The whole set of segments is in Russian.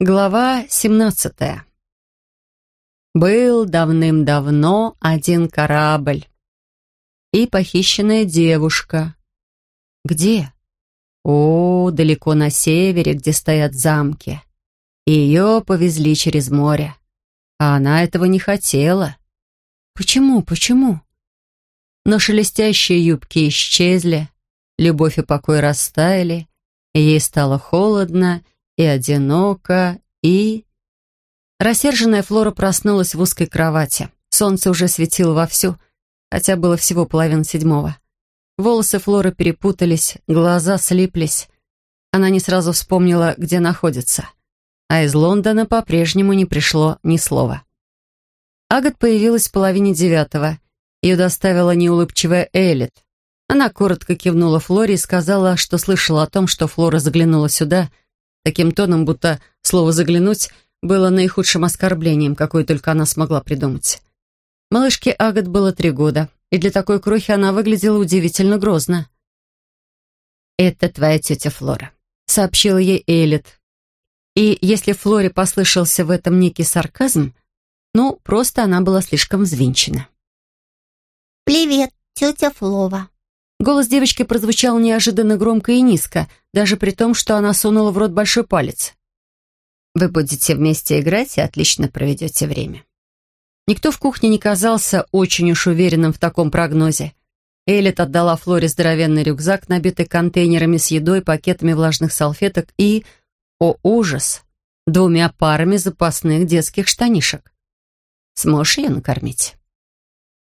Глава 17 Был давным-давно один корабль и похищенная девушка. Где? О, далеко на севере, где стоят замки. Ее повезли через море. А она этого не хотела. Почему, почему? Но шелестящие юбки исчезли, любовь и покой растаяли, ей стало холодно, и одиноко, и... Рассерженная Флора проснулась в узкой кровати. Солнце уже светило вовсю, хотя было всего половина седьмого. Волосы Флоры перепутались, глаза слиплись. Она не сразу вспомнила, где находится. А из Лондона по-прежнему не пришло ни слова. Агат появилась в половине девятого. Ее доставила неулыбчивая Элит. Она коротко кивнула Флоре и сказала, что слышала о том, что Флора заглянула сюда — таким тоном, будто слово «заглянуть» было наихудшим оскорблением, какое только она смогла придумать. Малышке Агат было три года, и для такой крохи она выглядела удивительно грозно. «Это твоя тетя Флора», — сообщила ей Эйлит. И если Флоре послышался в этом некий сарказм, ну, просто она была слишком взвинчена. «Привет, тетя Флова», Голос девочки прозвучал неожиданно громко и низко, даже при том, что она сунула в рот большой палец. «Вы будете вместе играть и отлично проведете время». Никто в кухне не казался очень уж уверенным в таком прогнозе. Элит отдала Флоре здоровенный рюкзак, набитый контейнерами с едой, пакетами влажных салфеток и, о ужас, двумя парами запасных детских штанишек. «Сможешь ее накормить?»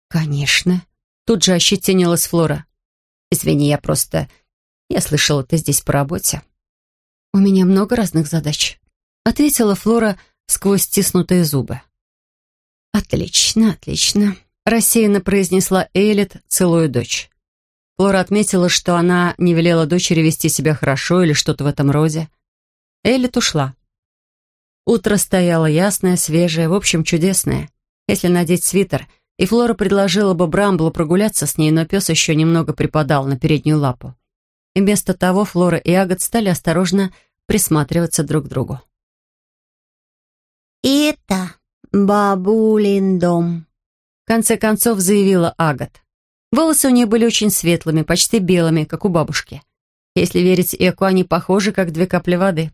«Конечно». Тут же ощетинилась Флора. Извини, я просто... Я слышала, ты здесь по работе». «У меня много разных задач», — ответила Флора сквозь стиснутые зубы. «Отлично, отлично», — рассеянно произнесла Эйлит, целуя дочь. Флора отметила, что она не велела дочери вести себя хорошо или что-то в этом роде. Эйлит ушла. Утро стояло ясное, свежее, в общем, чудесное. Если надеть свитер — и Флора предложила бы Брамблу прогуляться с ней, но пес еще немного припадал на переднюю лапу. И вместо того Флора и Агат стали осторожно присматриваться друг к другу. «Это бабулин дом», — в конце концов заявила Агат. Волосы у нее были очень светлыми, почти белыми, как у бабушки. Если верить Эку, они похожи, как две капли воды.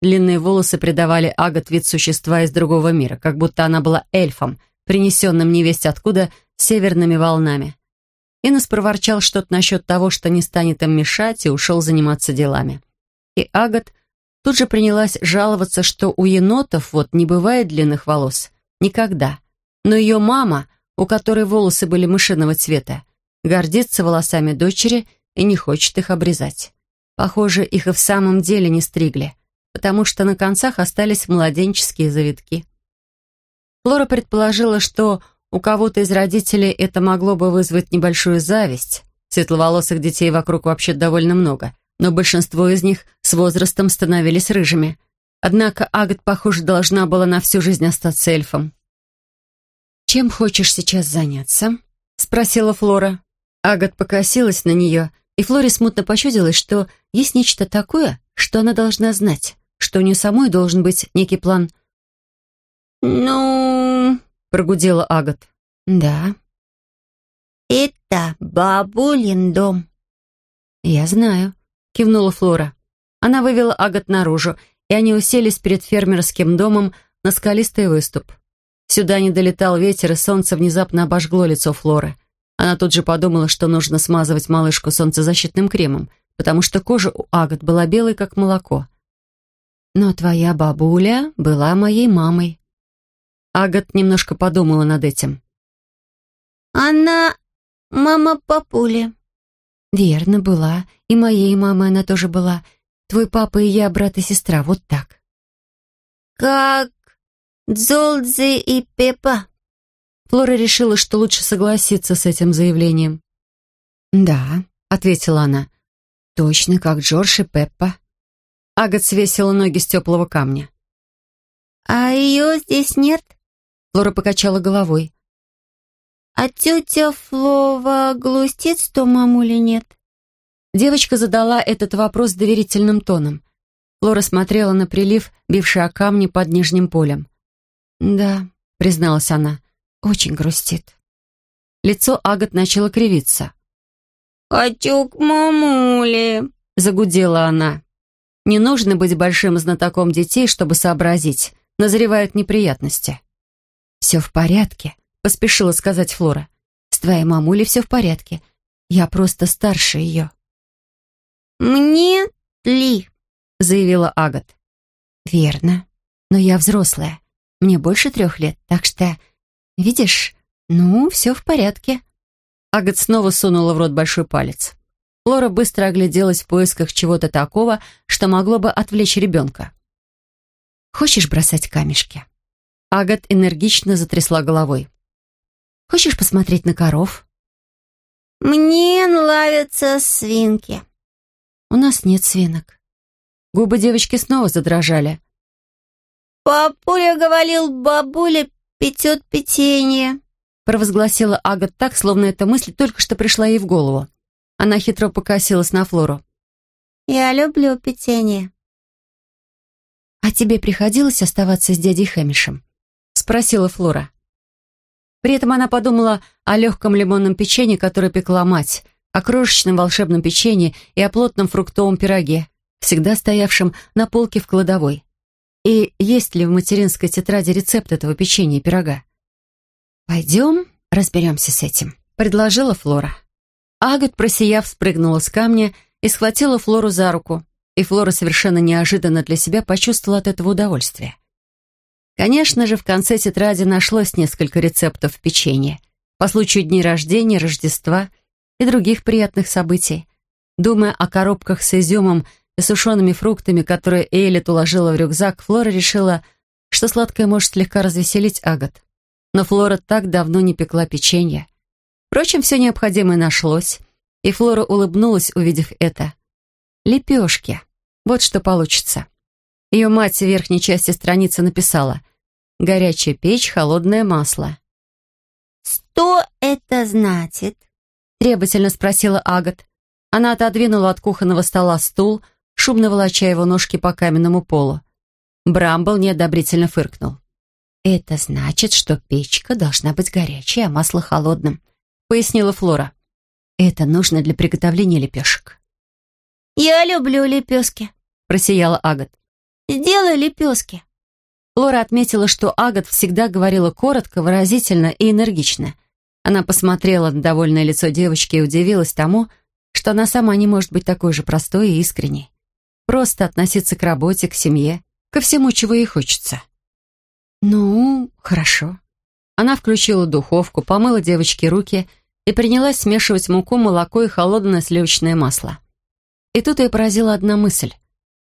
Длинные волосы придавали Агат вид существа из другого мира, как будто она была эльфом, принесенным невесть откуда северными волнами. Инес проворчал что-то насчет того, что не станет им мешать, и ушел заниматься делами. И Агат тут же принялась жаловаться, что у енотов вот не бывает длинных волос. Никогда. Но ее мама, у которой волосы были мышиного цвета, гордится волосами дочери и не хочет их обрезать. Похоже, их и в самом деле не стригли, потому что на концах остались младенческие завитки. Флора предположила, что у кого-то из родителей это могло бы вызвать небольшую зависть. Светловолосых детей вокруг вообще довольно много, но большинство из них с возрастом становились рыжими. Однако Агат, похоже, должна была на всю жизнь остаться эльфом. «Чем хочешь сейчас заняться?» — спросила Флора. Агат покосилась на нее, и Флоре смутно почудилось, что есть нечто такое, что она должна знать, что у нее самой должен быть некий план «Ну...» — прогудела Агат. «Да». «Это бабулин дом». «Я знаю», — кивнула Флора. Она вывела Агат наружу, и они уселись перед фермерским домом на скалистый выступ. Сюда не долетал ветер, и солнце внезапно обожгло лицо Флоры. Она тут же подумала, что нужно смазывать малышку солнцезащитным кремом, потому что кожа у Агат была белой, как молоко. «Но твоя бабуля была моей мамой», Агат немножко подумала над этим. «Она мама папули». «Верно, была. И моей мамой она тоже была. Твой папа и я брат и сестра, вот так». «Как Дзолдзи и Пепа?» Флора решила, что лучше согласиться с этим заявлением. «Да», — ответила она, — «точно как Джордж и Пеппа». Агат свесила ноги с теплого камня. «А ее здесь нет?» Флора покачала головой. «А тетя Флова грустит, что мамули нет?» Девочка задала этот вопрос доверительным тоном. Флора смотрела на прилив, бивший о камни под нижним полем. «Да», — призналась она, — «очень грустит». Лицо Агат начало кривиться. «Хочу к мамуле», — загудела она. Не нужно быть большим знатоком детей, чтобы сообразить. Назревают неприятности. «Все в порядке», — поспешила сказать Флора. «С твоей мамулей все в порядке. Я просто старше ее». «Мне ли?» — заявила Агат. «Верно. Но я взрослая. Мне больше трех лет, так что... Видишь, ну, все в порядке». Агат снова сунула в рот большой палец. Флора быстро огляделась в поисках чего-то такого, что могло бы отвлечь ребенка. «Хочешь бросать камешки?» Агат энергично затрясла головой. «Хочешь посмотреть на коров?» «Мне нравятся свинки». «У нас нет свинок». Губы девочки снова задрожали. «Папуля говорил, бабуля печет печенье», провозгласила Агат так, словно эта мысль только что пришла ей в голову. Она хитро покосилась на Флору. «Я люблю печенье». «А тебе приходилось оставаться с дядей Хэмишем?» Спросила Флора. При этом она подумала о легком лимонном печенье, которое пекла мать, о крошечном волшебном печенье и о плотном фруктовом пироге, всегда стоявшем на полке в кладовой. И есть ли в материнской тетради рецепт этого печенья и пирога? «Пойдем разберемся с этим», — предложила Флора. Агат, просияв, спрыгнула с камня и схватила Флору за руку, и Флора совершенно неожиданно для себя почувствовала от этого удовольствие. Конечно же, в конце тетради нашлось несколько рецептов печенья по случаю дней рождения, Рождества и других приятных событий. Думая о коробках с изюмом и сушеными фруктами, которые Эйлит уложила в рюкзак, Флора решила, что сладкое может слегка развеселить Агат. Но Флора так давно не пекла печенье. Впрочем, все необходимое нашлось, и Флора улыбнулась, увидев это. Лепешки. Вот что получится. Ее мать в верхней части страницы написала «Горячая печь, холодное масло». «Что это значит?» требовательно спросила Агат. Она отодвинула от кухонного стола стул, шумно волоча его ножки по каменному полу. Брамбл неодобрительно фыркнул. «Это значит, что печка должна быть горячей, а масло холодным пояснила Флора. «Это нужно для приготовления лепешек». «Я люблю лепешки», — просияла Агат. «Сделай лепешки». Флора отметила, что Агат всегда говорила коротко, выразительно и энергично. Она посмотрела на довольное лицо девочки и удивилась тому, что она сама не может быть такой же простой и искренней. Просто относиться к работе, к семье, ко всему, чего ей хочется. «Ну, хорошо». Она включила духовку, помыла девочке руки и принялась смешивать муку, молоко и холодное сливочное масло. И тут ее поразила одна мысль.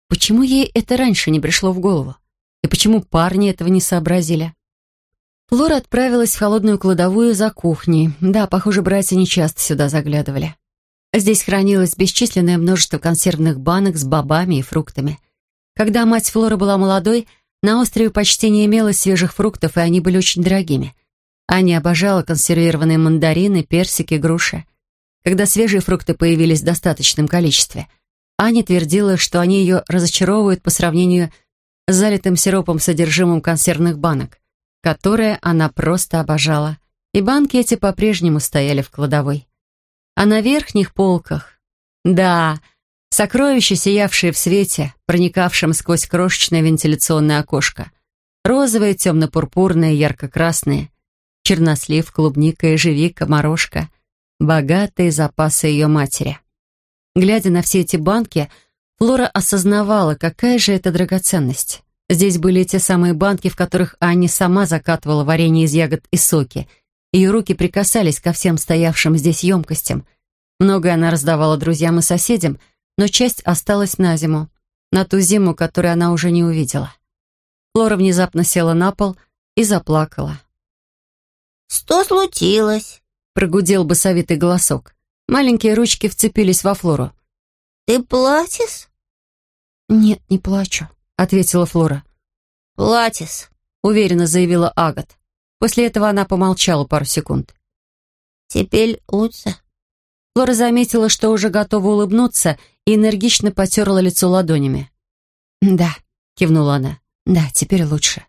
Почему ей это раньше не пришло в голову? И почему парни этого не сообразили? Флора отправилась в холодную кладовую за кухней. Да, похоже, братья нечасто сюда заглядывали. Здесь хранилось бесчисленное множество консервных банок с бобами и фруктами. Когда мать Флоры была молодой, на острове почти не имелось свежих фруктов, и они были очень дорогими. Аня обожала консервированные мандарины, персики, груши. Когда свежие фрукты появились в достаточном количестве, Аня твердила, что они ее разочаровывают по сравнению залитым сиропом содержимым консервных банок, которые она просто обожала. И банки эти по-прежнему стояли в кладовой. А на верхних полках... Да, сокровища, сиявшие в свете, проникавшем сквозь крошечное вентиляционное окошко. Розовые, темно-пурпурные, ярко-красные чернослив, клубника, ежевика, морожка. Богатые запасы ее матери. Глядя на все эти банки, Флора осознавала, какая же это драгоценность. Здесь были те самые банки, в которых Анни сама закатывала варенье из ягод и соки. Ее руки прикасались ко всем стоявшим здесь емкостям. Многое она раздавала друзьям и соседям, но часть осталась на зиму, на ту зиму, которую она уже не увидела. Флора внезапно села на пол и заплакала. «Что случилось?» — прогудел басовитый голосок. Маленькие ручки вцепились во Флору. «Ты платишь?» «Нет, не плачу», — ответила Флора. «Платишь», — уверенно заявила Агат. После этого она помолчала пару секунд. «Теперь лучше?» Флора заметила, что уже готова улыбнуться, и энергично потерла лицо ладонями. «Да», — кивнула она. «Да, теперь лучше».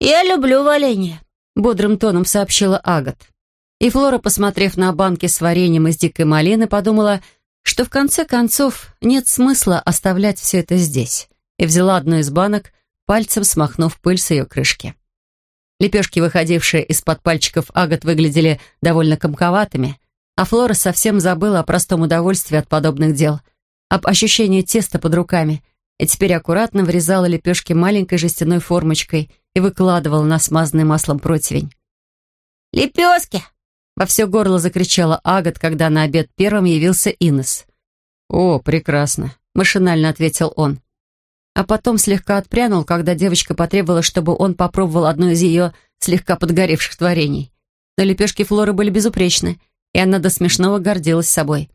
«Я люблю варенье», — бодрым тоном сообщила Агат. И Флора, посмотрев на банки с вареньем из дикой малины, подумала, что в конце концов нет смысла оставлять все это здесь, и взяла одну из банок, пальцем смахнув пыль с ее крышки. Лепешки, выходившие из-под пальчиков Агат, выглядели довольно комковатыми, а Флора совсем забыла о простом удовольствии от подобных дел, об ощущении теста под руками, и теперь аккуратно вырезала лепешки маленькой жестяной формочкой и выкладывала на смазанный маслом противень. «Лепешки!» — во все горло закричала Агат, когда на обед первым явился Инес. «О, прекрасно!» — машинально ответил он. А потом слегка отпрянул, когда девочка потребовала, чтобы он попробовал одно из ее слегка подгоревших творений. Но лепешки Флоры были безупречны — и она до смешного гордилась собой.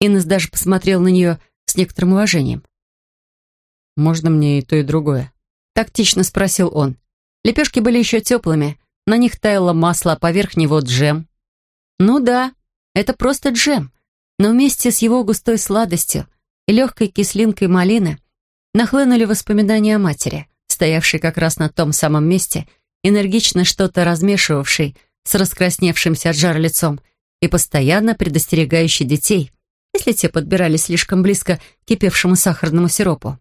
Инес даже посмотрел на нее с некоторым уважением. «Можно мне и то, и другое?» — тактично спросил он. Лепешки были еще теплыми, на них таяло масло, а поверх него джем. Ну да, это просто джем, но вместе с его густой сладостью и легкой кислинкой малины нахлынули воспоминания о матери, стоявшей как раз на том самом месте, энергично что-то размешивавшей с раскрасневшимся от жара лицом и постоянно предостерегающий детей, если те подбирались слишком близко к кипевшему сахарному сиропу.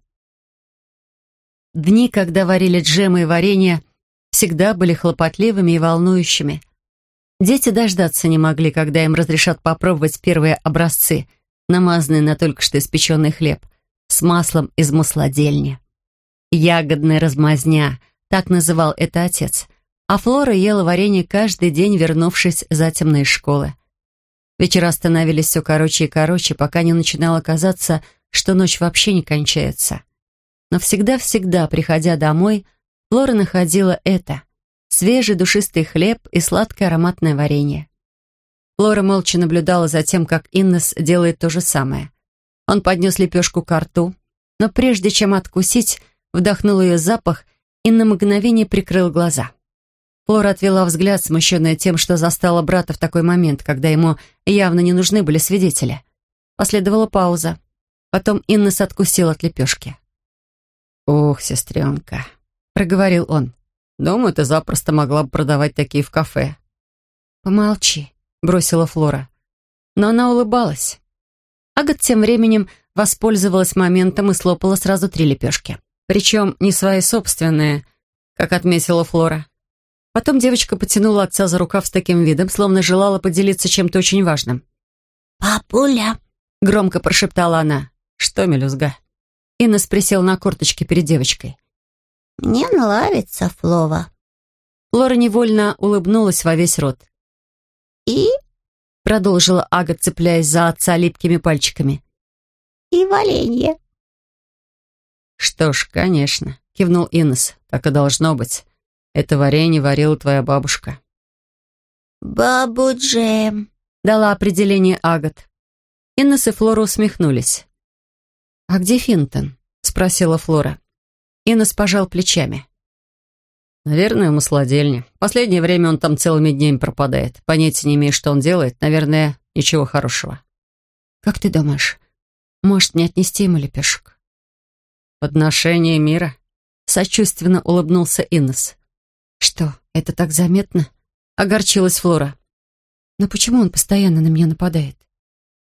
Дни, когда варили джемы и варенье, всегда были хлопотливыми и волнующими. Дети дождаться не могли, когда им разрешат попробовать первые образцы, намазанные на только что испеченный хлеб, с маслом из маслодельни. Ягодная размазня, так называл это отец. А Флора ела варенье каждый день, вернувшись затемно из школы. Вечера становились все короче и короче, пока не начинало казаться, что ночь вообще не кончается. Но всегда-всегда, приходя домой, Флора находила это — свежий душистый хлеб и сладкое ароматное варенье. Флора молча наблюдала за тем, как Иннес делает то же самое. Он поднес лепешку к рту, но прежде чем откусить, вдохнул ее запах и на мгновение прикрыл глаза. Флора отвела взгляд, смущенная тем, что застала брата в такой момент, когда ему явно не нужны были свидетели. Последовала пауза. Потом Иннес откусил от лепешки. «Ох, сестренка», — проговорил он. «Думаю, ты запросто могла бы продавать такие в кафе». «Помолчи», — бросила Флора. Но она улыбалась. Агат тем временем воспользовалась моментом и слопала сразу три лепешки. Причем не свои собственные, как отметила Флора. Потом девочка потянула отца за рукав с таким видом, словно желала поделиться чем-то очень важным. «Папуля!» — громко прошептала она. «Что, мелюзга?» Иннес присел на корточки перед девочкой. «Мне нравится Флова». Флора невольно улыбнулась во весь рот. «И?» — продолжила Ага, цепляясь за отца липкими пальчиками. «И варенье». «Что ж, конечно», — кивнул Иннес. «Так и должно быть. Это варенье варила твоя бабушка». «Бабу Джем», — дала определение Агат. Иннес и Флора усмехнулись. «А где Финтон?» — спросила Флора. Иннес пожал плечами. «Наверное, в маслодельне. Последнее время он там целыми днями пропадает. Понятия не имею, что он делает. Наверное, ничего хорошего». «Как ты думаешь, может, не отнести ему лепешек?» «Подношение мира», — сочувственно улыбнулся Иннес. «Что, это так заметно?» — огорчилась Флора. «Но почему он постоянно на меня нападает?»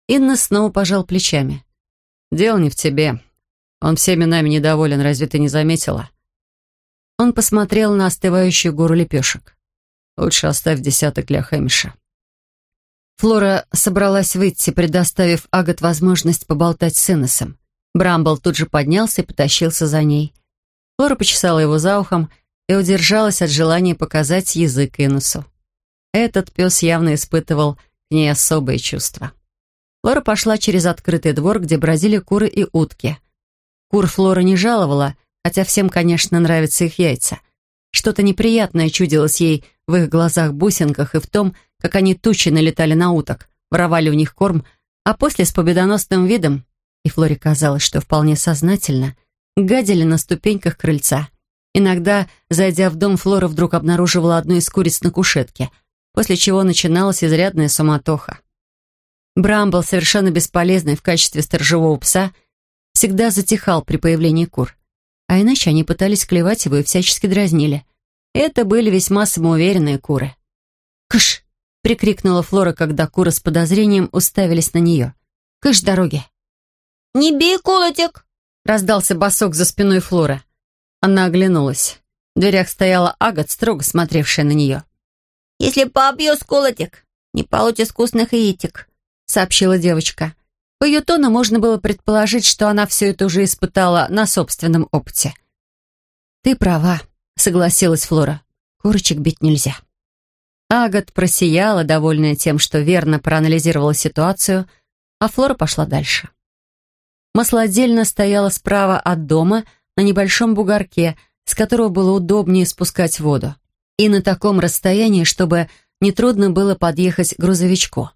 Инна снова пожал плечами. «Дело не в тебе. Он всеми нами недоволен, разве ты не заметила?» Он посмотрел на остывающую гору лепешек. «Лучше оставь десяток для Хэмиша». Флора собралась выйти, предоставив Агат возможность поболтать с Иннесом. Брамбл тут же поднялся и потащился за ней. Флора почесала его за ухом и удержалась от желания показать язык Инусу. Этот пес явно испытывал к ней особые чувства. Флора пошла через открытый двор, где бродили куры и утки. Кур Флора не жаловала, хотя всем, конечно, нравятся их яйца. Что-то неприятное чудилось ей в их глазах-бусинках и в том, как они тучи налетали на уток, воровали у них корм, а после с победоносным видом, и Флоре казалось, что вполне сознательно, гадили на ступеньках крыльца. Иногда, зайдя в дом, Флора вдруг обнаруживала одну из куриц на кушетке, после чего начиналась изрядная суматоха. Брамбл, совершенно бесполезный в качестве сторожевого пса, всегда затихал при появлении кур. А иначе они пытались клевать его и всячески дразнили. Это были весьма самоуверенные куры. «Кыш!» — прикрикнула Флора, когда куры с подозрением уставились на нее. «Кыш дороги!» «Не бей колотик!» — раздался босок за спиной Флоры. Она оглянулась. В дверях стояла Агат, строго смотревшая на нее. «Если побью колотик, не получишь вкусных яичек», — сообщила девочка. По ее тону можно было предположить, что она все это уже испытала на собственном опыте. «Ты права», — согласилась Флора. «Курочек бить нельзя». Агат просияла, довольная тем, что верно проанализировала ситуацию, а Флора пошла дальше. Маслодельна стояла справа от дома на небольшом бугорке, с которого было удобнее спускать воду, и на таком расстоянии, чтобы нетрудно было подъехать грузовичку.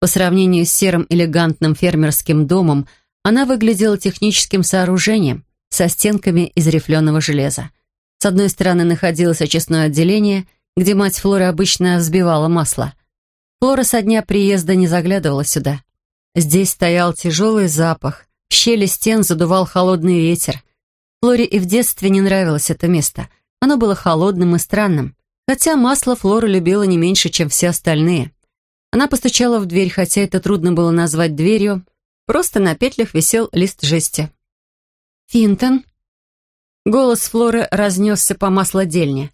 По сравнению с серым элегантным фермерским домом, она выглядела техническим сооружением со стенками из рифленого железа. С одной стороны находилось очистное отделение, где мать Флоры обычно взбивала масло. Флора со дня приезда не заглядывала сюда. Здесь стоял тяжелый запах, в щели стен задувал холодный ветер. Флоре и в детстве не нравилось это место. Оно было холодным и странным, хотя масло Флора любила не меньше, чем все остальные. Она постучала в дверь, хотя это трудно было назвать дверью. Просто на петлях висел лист жести. «Финтон?» Голос Флоры разнесся по маслодельне.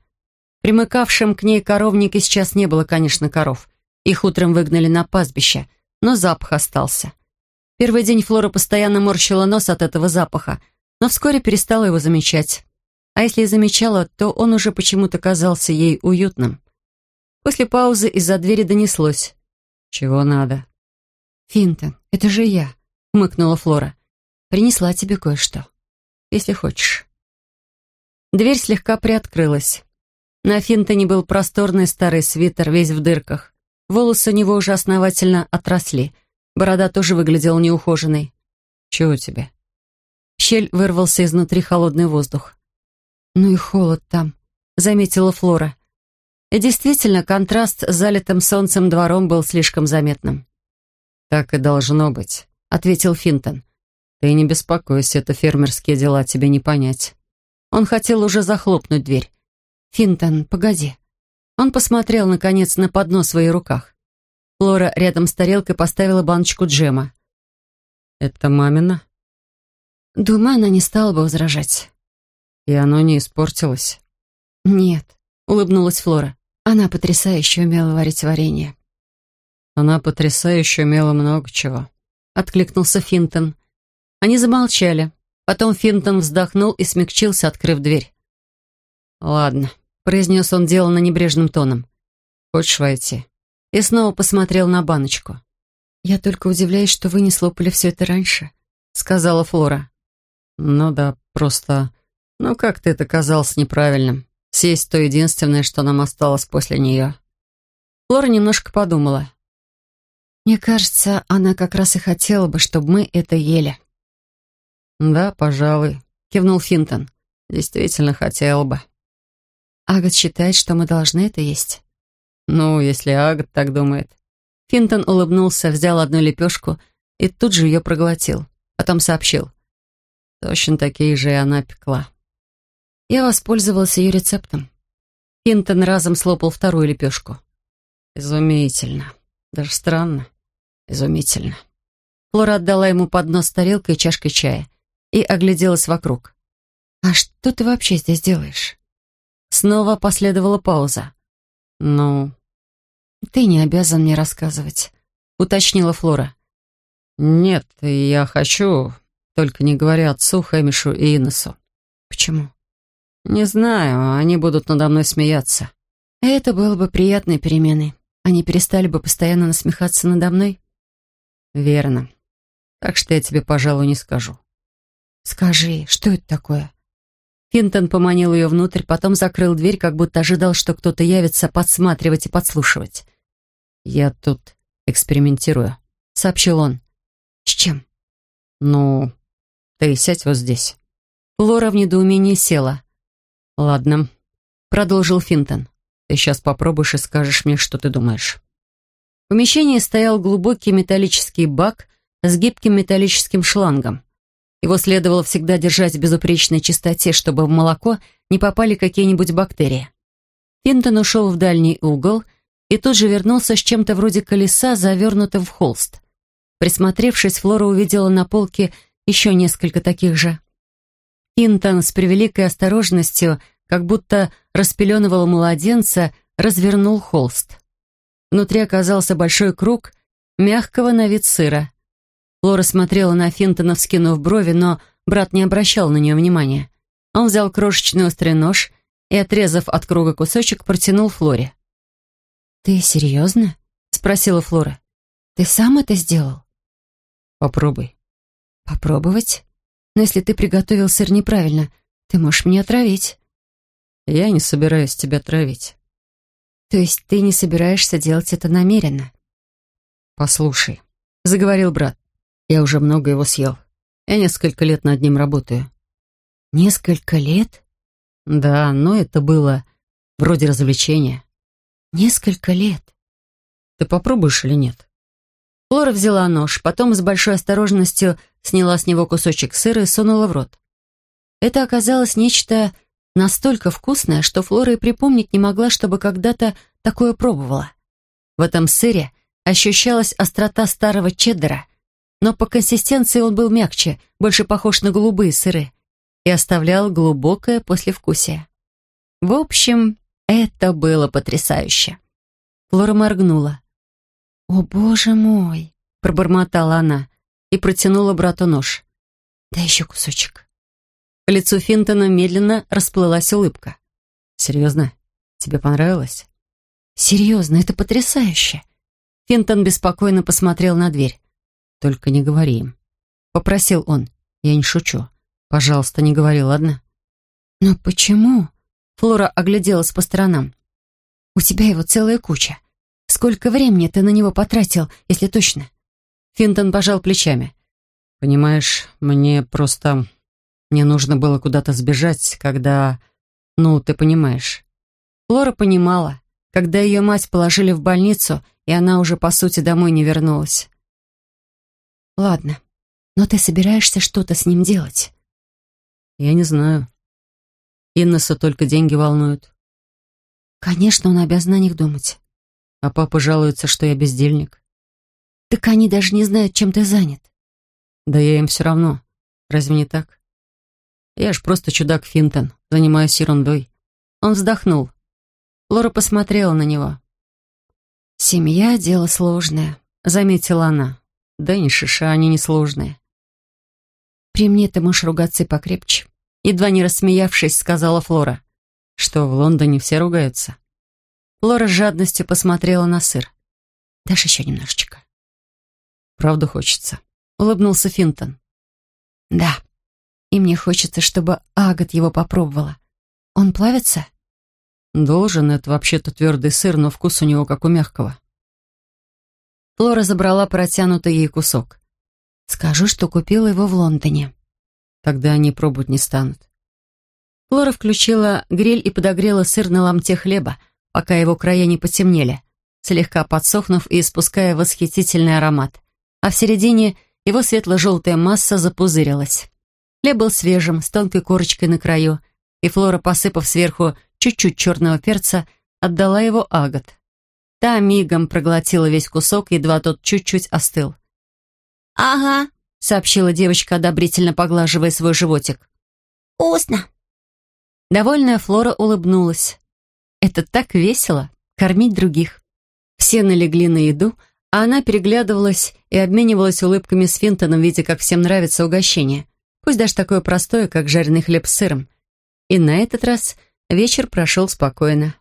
Примыкавшим к ней коровнике сейчас не было, конечно, коров. Их утром выгнали на пастбище, но запах остался. Первый день Флора постоянно морщила нос от этого запаха, но вскоре перестала его замечать. А если и замечала, то он уже почему-то казался ей уютным. После паузы из-за двери донеслось. «Чего надо?» «Финтон, это же я», — хмыкнула Флора. «Принесла тебе кое-что, если хочешь». Дверь слегка приоткрылась. На Финтоне был просторный старый свитер, весь в дырках. Волосы у него уже основательно отросли. Борода тоже выглядела неухоженной. «Чего у тебя?» щель вырвался изнутри холодный воздух. «Ну и холод там», — заметила Флора. И действительно, контраст с залитым солнцем двором был слишком заметным. «Так и должно быть», — ответил Финтон. «Ты не беспокойся, это фермерские дела, тебе не понять». Он хотел уже захлопнуть дверь. «Финтон, погоди». Он посмотрел, наконец, на поднос в своих руках. Флора рядом с тарелкой поставила баночку джема. «Это мамина?» Думаю, она не стала бы возражать. «И оно не испортилось?» «Нет», — улыбнулась Флора. Она потрясающе умела варить варенье. Она потрясающе умела много чего. Откликнулся Финтон. Они замолчали. Потом Финтон вздохнул и смягчился, открыв дверь. «Ладно», — произнес он деланно небрежным тоном. «Хочешь войти?» И снова посмотрел на баночку. «Я только удивляюсь, что вы не слопали все это раньше», — сказала Флора. «Ну да, просто... Ну как-то это казалось неправильным. Съесть то единственное, что нам осталось после нее. Флора немножко подумала. Мне кажется, она как раз и хотела бы, чтобы мы это ели. Да, пожалуй, кивнул Финтон. Действительно хотела бы. Агат считает, что мы должны это есть. Ну, если Агат так думает. Финтон улыбнулся, взял одну лепешку и тут же ее проглотил. Потом сообщил. Точно такие же и она пекла. Я воспользовался ее рецептом. Финтон разом слопал вторую лепешку. Изумительно. Даже странно. Изумительно. Флора отдала ему поднос с тарелкой и чашкой чая и огляделась вокруг. «А что ты вообще здесь делаешь?» Снова последовала пауза. «Ну...» «Ты не обязан мне рассказывать», — уточнила Флора. «Нет, я хочу, только не говоря отцу, Хэмишу и Иннесу». «Почему?» «Не знаю, они будут надо мной смеяться». «Это было бы приятной переменой. Они перестали бы постоянно насмехаться надо мной?» «Верно. Так что я тебе, пожалуй, не скажу». «Скажи, что это такое?» Финтон поманил ее внутрь, потом закрыл дверь, как будто ожидал, что кто-то явится подсматривать и подслушивать. «Я тут экспериментирую», — сообщил он. «С чем?» «Ну, ты сядь вот здесь». Лора в недоумении села. «Ладно», — продолжил Финтон. «Ты сейчас попробуешь и скажешь мне, что ты думаешь». В помещении стоял глубокий металлический бак с гибким металлическим шлангом. Его следовало всегда держать в безупречной чистоте, чтобы в молоко не попали какие-нибудь бактерии. Финтон ушел в дальний угол и тут же вернулся с чем-то вроде колеса, завернутым в холст. Присмотревшись, Флора увидела на полке еще несколько таких же. Финтон с превеликой осторожностью, как будто распеленывал младенца, развернул холст. Внутри оказался большой круг мягкого на вид сыра. Флора смотрела на Финтона, вскинув брови, но брат не обращал на нее внимания. Он взял крошечный острый нож и, отрезав от круга кусочек, протянул Флоре. «Ты серьезно?» — спросила Флора. «Ты сам это сделал?» «Попробуй». «Попробовать? Но если ты приготовил сыр неправильно, ты можешь меня отравить». «Я не собираюсь тебя травить». «То есть ты не собираешься делать это намеренно?» «Послушай», — заговорил брат, — «я уже много его съел. Я несколько лет над ним работаю». «Несколько лет?» «Да, но это было вроде развлечения». «Несколько лет?» «Ты попробуешь или нет?» Флора взяла нож, потом с большой осторожностью сняла с него кусочек сыра и сунула в рот. Это оказалось нечто настолько вкусное, что Флора и припомнить не могла, чтобы когда-то такое пробовала. В этом сыре ощущалась острота старого чеддера, но по консистенции он был мягче, больше похож на голубые сыры, и оставлял глубокое послевкусие. В общем, это было потрясающе. Флора моргнула. «О, боже мой!» — пробормотала она и протянула брату нож. «Да еще кусочек». По лицу Финтона медленно расплылась улыбка. «Серьезно? Тебе понравилось?» «Серьезно, это потрясающе!» Финтон беспокойно посмотрел на дверь. «Только не говори им», — попросил он. «Я не шучу. Пожалуйста, не говори, ладно?» «Но почему?» Флора огляделась по сторонам. «У тебя его целая куча. Сколько времени ты на него потратил, если точно?» Финтон пожал плечами. «Понимаешь, мне просто... Мне нужно было куда-то сбежать, когда... Ну, ты понимаешь». Флора понимала, когда ее мать положили в больницу, и она уже, по сути, домой не вернулась. «Ладно, но ты собираешься что-то с ним делать?» «Я не знаю. Иннеса только деньги волнуют». «Конечно, он обязан о них думать». «А папа жалуется, что я бездельник». «Так они даже не знают, чем ты занят». «Да я им все равно. Разве не так?» «Я ж просто чудак Финтон, занимаюсь ерундой». Он вздохнул. Лора посмотрела на него. «Семья — дело сложное», — заметила она. «Да ни шиша, они не сложные». «При мне ты можешь ругаться и покрепче», — едва не рассмеявшись, сказала Флора. «Что, в Лондоне все ругаются?» Флора с жадностью посмотрела на сыр. «Дашь еще немножечко?» «Правда хочется», — улыбнулся Финтон. «Да, и мне хочется, чтобы Агат его попробовала. Он плавится?» «Должен, это вообще-то твердый сыр, но вкус у него как у мягкого». Флора забрала протянутый ей кусок. «Скажу, что купила его в Лондоне». «Тогда они пробовать не станут». Флора включила гриль и подогрела сыр на ломте хлеба, пока его края не потемнели, слегка подсохнув и испуская восхитительный аромат. А в середине его светло-желтая масса запузырилась. Хлеб был свежим, с тонкой корочкой на краю, и Флора, посыпав сверху чуть-чуть черного перца, отдала его агат. Та мигом проглотила весь кусок, едва тот чуть-чуть остыл. «Ага», — сообщила девочка, одобрительно поглаживая свой животик. «Вкусно». Довольная Флора улыбнулась. «Это так весело — кормить других». Все налегли на еду, а она переглядывалась и обменивалась улыбками с Финтоном, видя, как всем нравится угощение. Пусть даже такое простое, как жареный хлеб с сыром. И на этот раз вечер прошел спокойно.